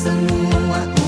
semua.